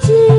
to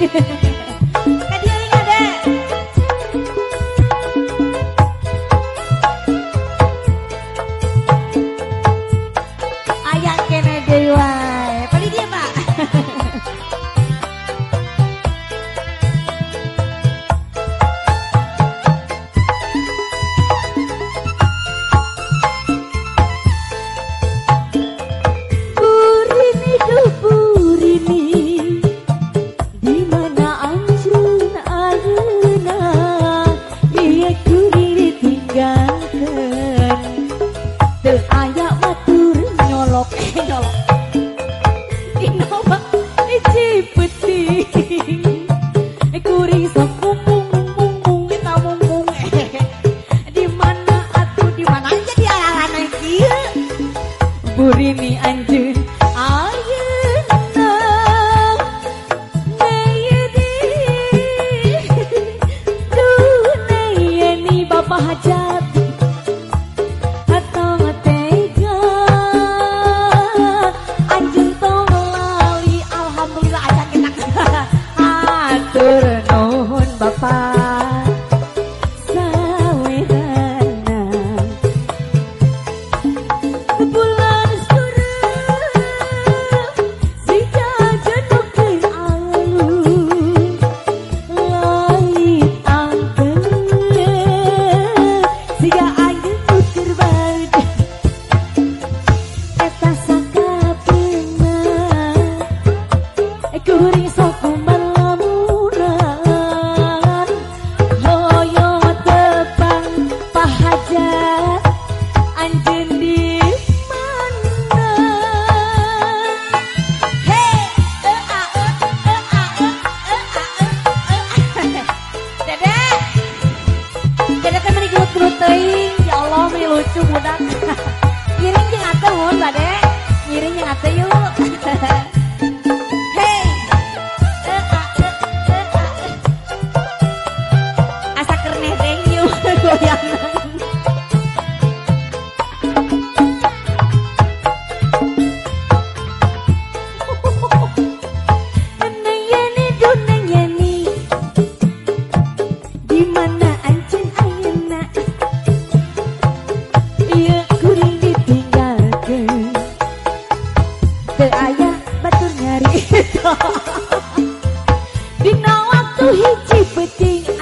Hehehehe burini anjeun ayeuna di ni Alhamdulillah Atur nuhun Bapak. Hijau.